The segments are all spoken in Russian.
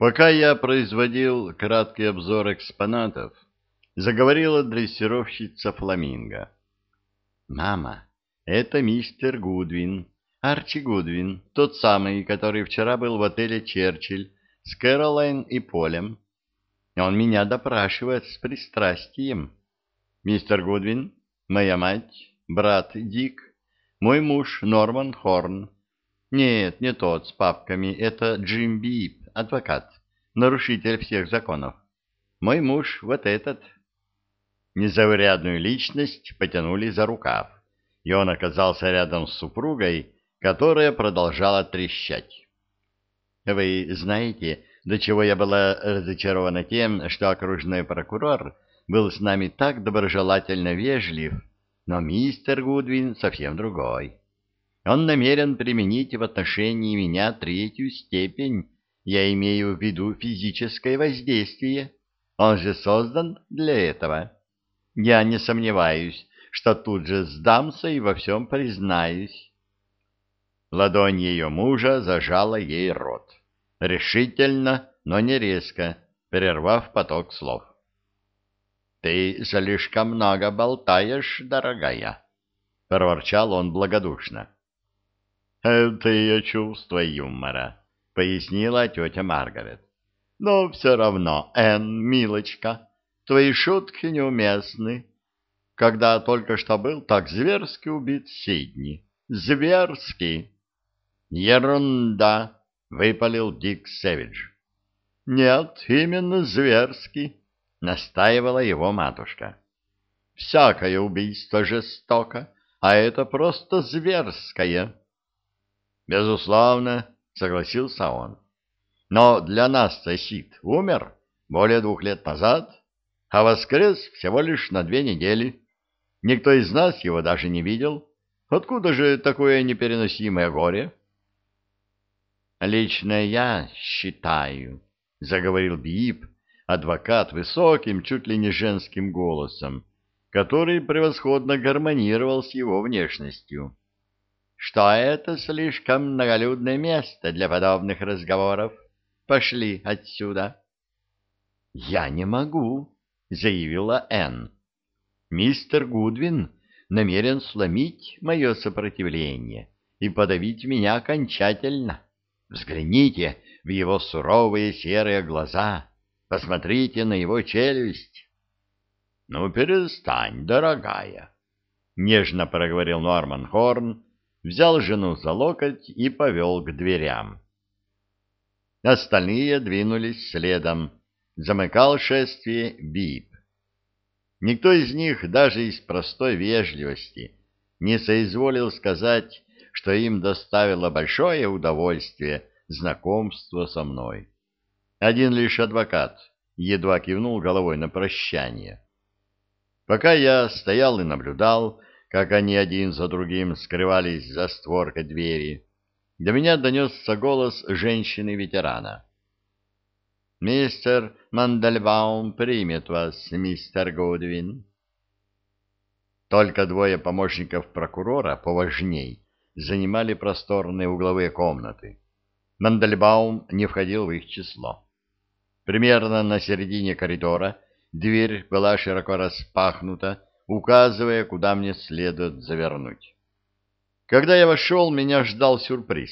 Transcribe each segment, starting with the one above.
Пока я производил краткий обзор экспонатов, заговорила дрессировщица Фламинго. «Мама, это мистер Гудвин, Арчи Гудвин, тот самый, который вчера был в отеле «Черчилль» с Кэролайн и Полем. Он меня допрашивает с пристрастием. Мистер Гудвин, моя мать, брат Дик, мой муж Норман Хорн. Нет, не тот с папками, это Джим Бип, адвокат, нарушитель всех законов. Мой муж вот этот. Незаурядную личность потянули за рукав, и он оказался рядом с супругой, которая продолжала трещать. Вы знаете, до чего я была разочарована тем, что окружной прокурор был с нами так доброжелательно вежлив, но мистер Гудвин совсем другой. Он намерен применить в отношении меня третью степень, я имею в виду физическое воздействие. Он же создан для этого. Я не сомневаюсь, что тут же сдамся и во всем признаюсь. Ладонь ее мужа зажала ей рот. Решительно, но не резко, прервав поток слов. — Ты слишком много болтаешь, дорогая, — проворчал он благодушно. — Это ее чувство юмора, — пояснила тетя Маргарет. — Но все равно, Энн, милочка, твои шутки неуместны. Когда только что был так зверски убит Сидни. Зверски! — Ерунда! — выпалил Дик Сэвидж. — Нет, именно зверски, — настаивала его матушка. — Всякое убийство жестоко, а это просто зверское. — Безусловно, — согласился он. — Но для нас Сосид умер более двух лет назад, а воскрес всего лишь на две недели. Никто из нас его даже не видел. Откуда же такое непереносимое горе? — Лично я считаю, — заговорил Бип, адвокат высоким, чуть ли не женским голосом, который превосходно гармонировал с его внешностью, — что это слишком многолюдное место для подобных разговоров. Пошли отсюда. — Я не могу, — заявила Энн. — Мистер Гудвин намерен сломить мое сопротивление и подавить меня окончательно. — Взгляните в его суровые серые глаза, посмотрите на его челюсть. — Ну, перестань, дорогая, — нежно проговорил Норман Хорн, взял жену за локоть и повел к дверям. Остальные двинулись следом, замыкал шествие Бип. Никто из них даже из простой вежливости не соизволил сказать что им доставило большое удовольствие знакомство со мной. Один лишь адвокат едва кивнул головой на прощание. Пока я стоял и наблюдал, как они один за другим скрывались за створкой двери, до меня донесся голос женщины-ветерана. «Мистер Мандельбаум примет вас, мистер Гудвин». Только двое помощников прокурора поважней занимали просторные угловые комнаты. Мандельбаум не входил в их число. Примерно на середине коридора дверь была широко распахнута, указывая, куда мне следует завернуть. Когда я вошел, меня ждал сюрприз.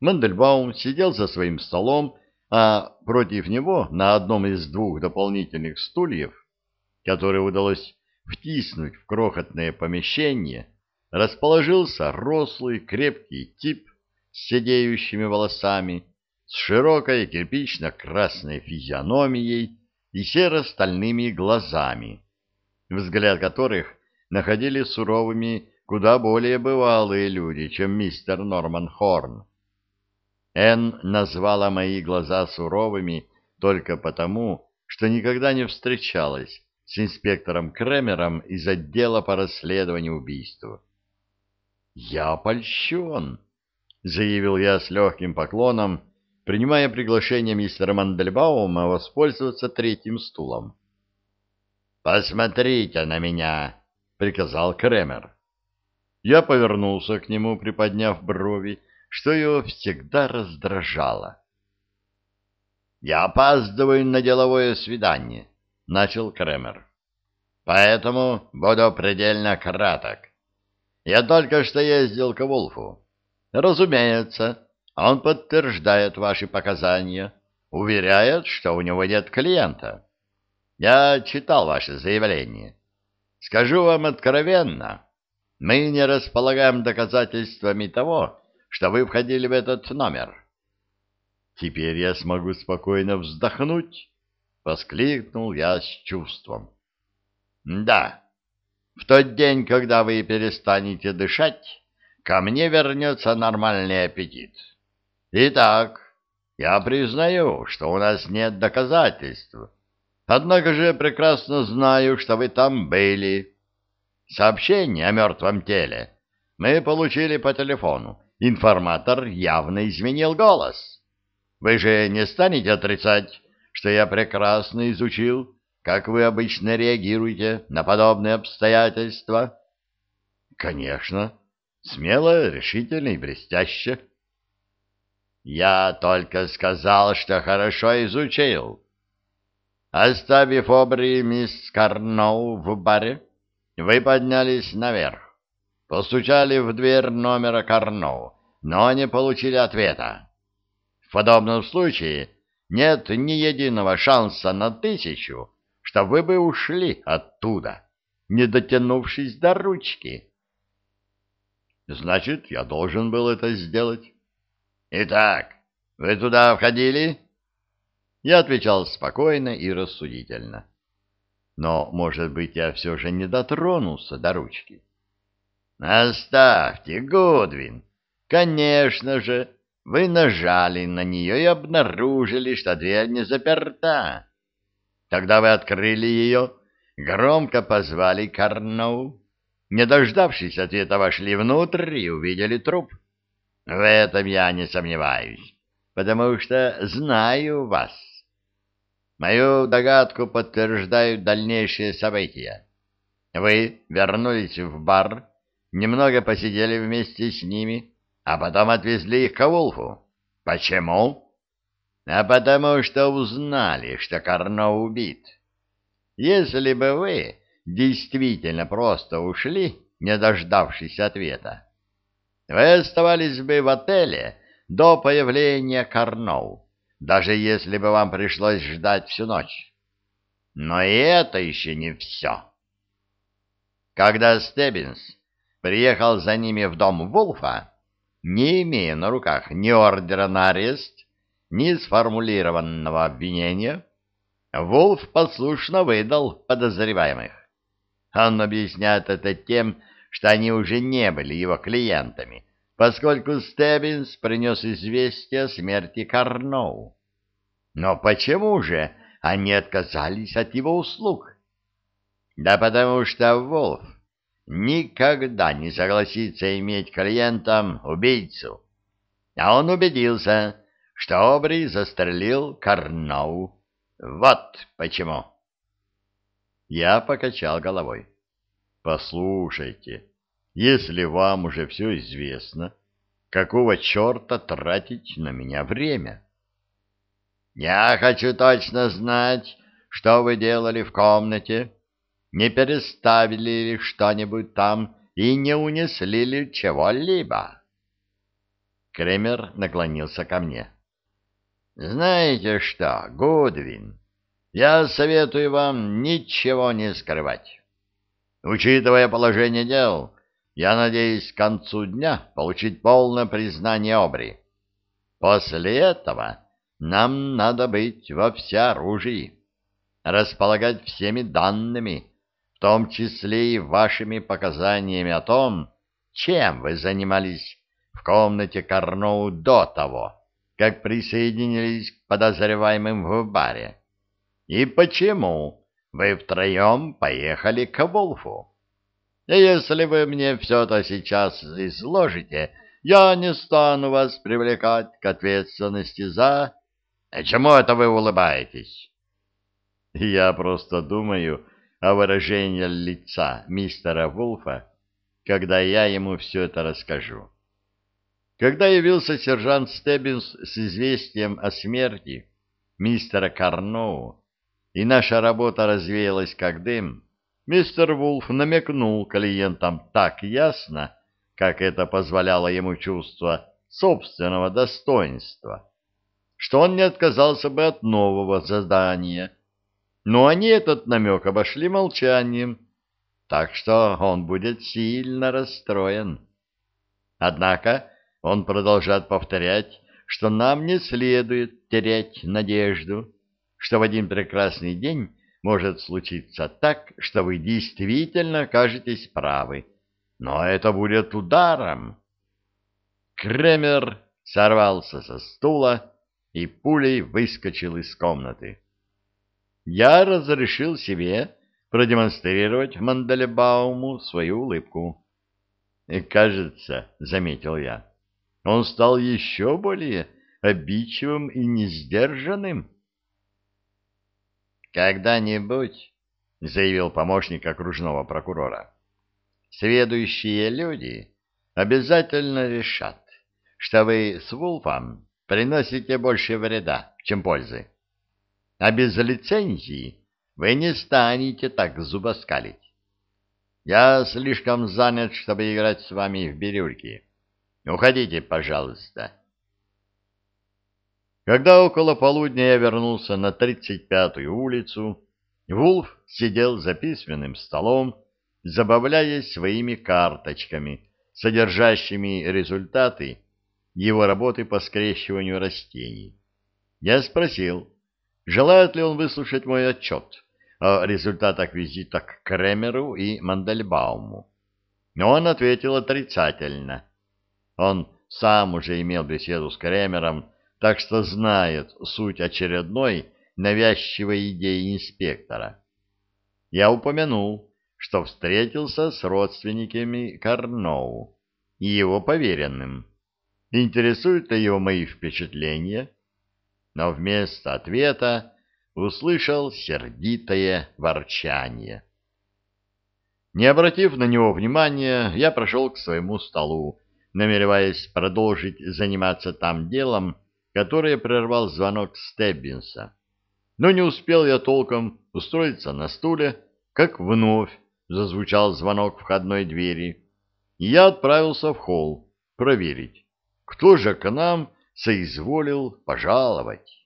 Мандельбаум сидел за своим столом, а против него на одном из двух дополнительных стульев, которые удалось втиснуть в крохотное помещение, расположился рослый, крепкий тип с седеющими волосами, с широкой кирпично-красной физиономией и серо-стальными глазами, взгляд которых находили суровыми куда более бывалые люди, чем мистер Норман Хорн. Энн назвала мои глаза суровыми только потому, что никогда не встречалась с инспектором Кремером из отдела по расследованию убийства. «Я польщен», — заявил я с легким поклоном, принимая приглашение мистера Мандельбаума воспользоваться третьим стулом. «Посмотрите на меня», — приказал Кремер. Я повернулся к нему, приподняв брови, что его всегда раздражало. я опаздываю на деловое свидание, — начал Кремер. Поэтому буду предельно краток. Я только что ездил к Вулфу. Разумеется, он подтверждает ваши показания, уверяет, что у него нет клиента. Я читал ваше заявление. Скажу вам откровенно, мы не располагаем доказательствами того, что вы входили в этот номер. Теперь я смогу спокойно вздохнуть, — воскликнул я с чувством. Да, в тот день, когда вы перестанете дышать, ко мне вернется нормальный аппетит. Итак, я признаю, что у нас нет доказательств. Однако же прекрасно знаю, что вы там были. Сообщение о мертвом теле мы получили по телефону. Информатор явно изменил голос. Вы же не станете отрицать, что я прекрасно изучил, как вы обычно реагируете на подобные обстоятельства? Конечно. Смело, решительно и блестяще. Я только сказал, что хорошо изучил. Оставив Обри мисс Карноу в баре, вы поднялись наверх, постучали в дверь номера Карноу, но не получили ответа. В подобном случае нет ни единого шанса на тысячу, что вы бы ушли оттуда, не дотянувшись до ручки. Значит, я должен был это сделать. Итак, вы туда входили? Я отвечал спокойно и рассудительно. Но, может быть, я все же не дотронулся до ручки. Оставьте, Гудвин. Конечно же, вы нажали на нее и обнаружили, что дверь не заперта. Тогда вы открыли ее, громко позвали Карноу. Не дождавшись ответа, вошли внутрь и увидели труп. В этом я не сомневаюсь, потому что знаю вас. Мою догадку подтверждают дальнейшие события. Вы вернулись в бар, немного посидели вместе с ними, а потом отвезли их к Вулфу. Почему? А потому что узнали, что Карно убит. Если бы вы действительно просто ушли, не дождавшись ответа, вы оставались бы в отеле до появления Карноу, даже если бы вам пришлось ждать всю ночь. Но и это еще не все. Когда Стеббинс приехал за ними в дом Вулфа, не имея на руках ни ордера на арест, ни сформулированного обвинения, Вулф послушно выдал подозреваемых. Он объясняет это тем, что они уже не были его клиентами, поскольку Стеббинс принес известие о смерти Карноу. Но почему же они отказались от его услуг? Да потому что Волф никогда не согласится иметь клиентом убийцу. А он убедился, что Обри застрелил Карноу. Вот почему. Я покачал головой. Послушайте, если вам уже все известно, какого черта тратить на меня время? Я хочу точно знать, что вы делали в комнате. Не переставили ли что-нибудь там и не унесли ли чего-либо? Кремер наклонился ко мне. Знаете что, Гудвин, я советую вам ничего не скрывать. Учитывая положение дел, я надеюсь к концу дня получить полное признание Обри. После этого нам надо быть во всеоружии, располагать всеми данными, в том числе и вашими показаниями о том, чем вы занимались в комнате Карноу до того как присоединились к подозреваемым в баре? И почему вы втроем поехали к Волфу? Если вы мне все это сейчас изложите, я не стану вас привлекать к ответственности за... Чему это вы улыбаетесь? Я просто думаю о выражении лица мистера Вулфа, когда я ему все это расскажу. Когда явился сержант Стеббинс с известием о смерти, мистера Карноу, и наша работа развеялась как дым, мистер Вулф намекнул клиентам так ясно, как это позволяло ему чувство собственного достоинства, что он не отказался бы от нового задания. Но они этот намек обошли молчанием, так что он будет сильно расстроен. Однако он продолжает повторять, что нам не следует терять надежду, что в один прекрасный день может случиться так, что вы действительно окажетесь правы. Но это будет ударом. Кремер сорвался со стула и пулей выскочил из комнаты. Я разрешил себе продемонстрировать Манделебауму свою улыбку. «Кажется, — заметил я, — он стал еще более обидчивым и несдержанным». «Когда-нибудь, — заявил помощник окружного прокурора, — сведущие люди обязательно решат, что вы с Вулфом приносите больше вреда, чем пользы. А без лицензии вы не станете так зубоскалить. Я слишком занят, чтобы играть с вами в бирюльки. Уходите, пожалуйста. Когда около полудня я вернулся на 35-ю улицу, Вулф сидел за письменным столом, забавляясь своими карточками, содержащими результаты его работы по скрещиванию растений. Я спросил, желает ли он выслушать мой отчет о результатах визита к Кремеру и Мандельбауму. Но он ответил отрицательно. Он сам уже имел беседу с Кремером, так что знает суть очередной навязчивой идеи инспектора. Я упомянул, что встретился с родственниками Карноу и его поверенным. Интересуют ли его мои впечатления? Но вместо ответа услышал сердитое ворчание. Не обратив на него внимания, я прошел к своему столу, намереваясь продолжить заниматься там делом, которое прервал звонок Стеббинса. Но не успел я толком устроиться на стуле, как вновь зазвучал звонок входной двери, и я отправился в холл проверить, кто же к нам соизволил пожаловать.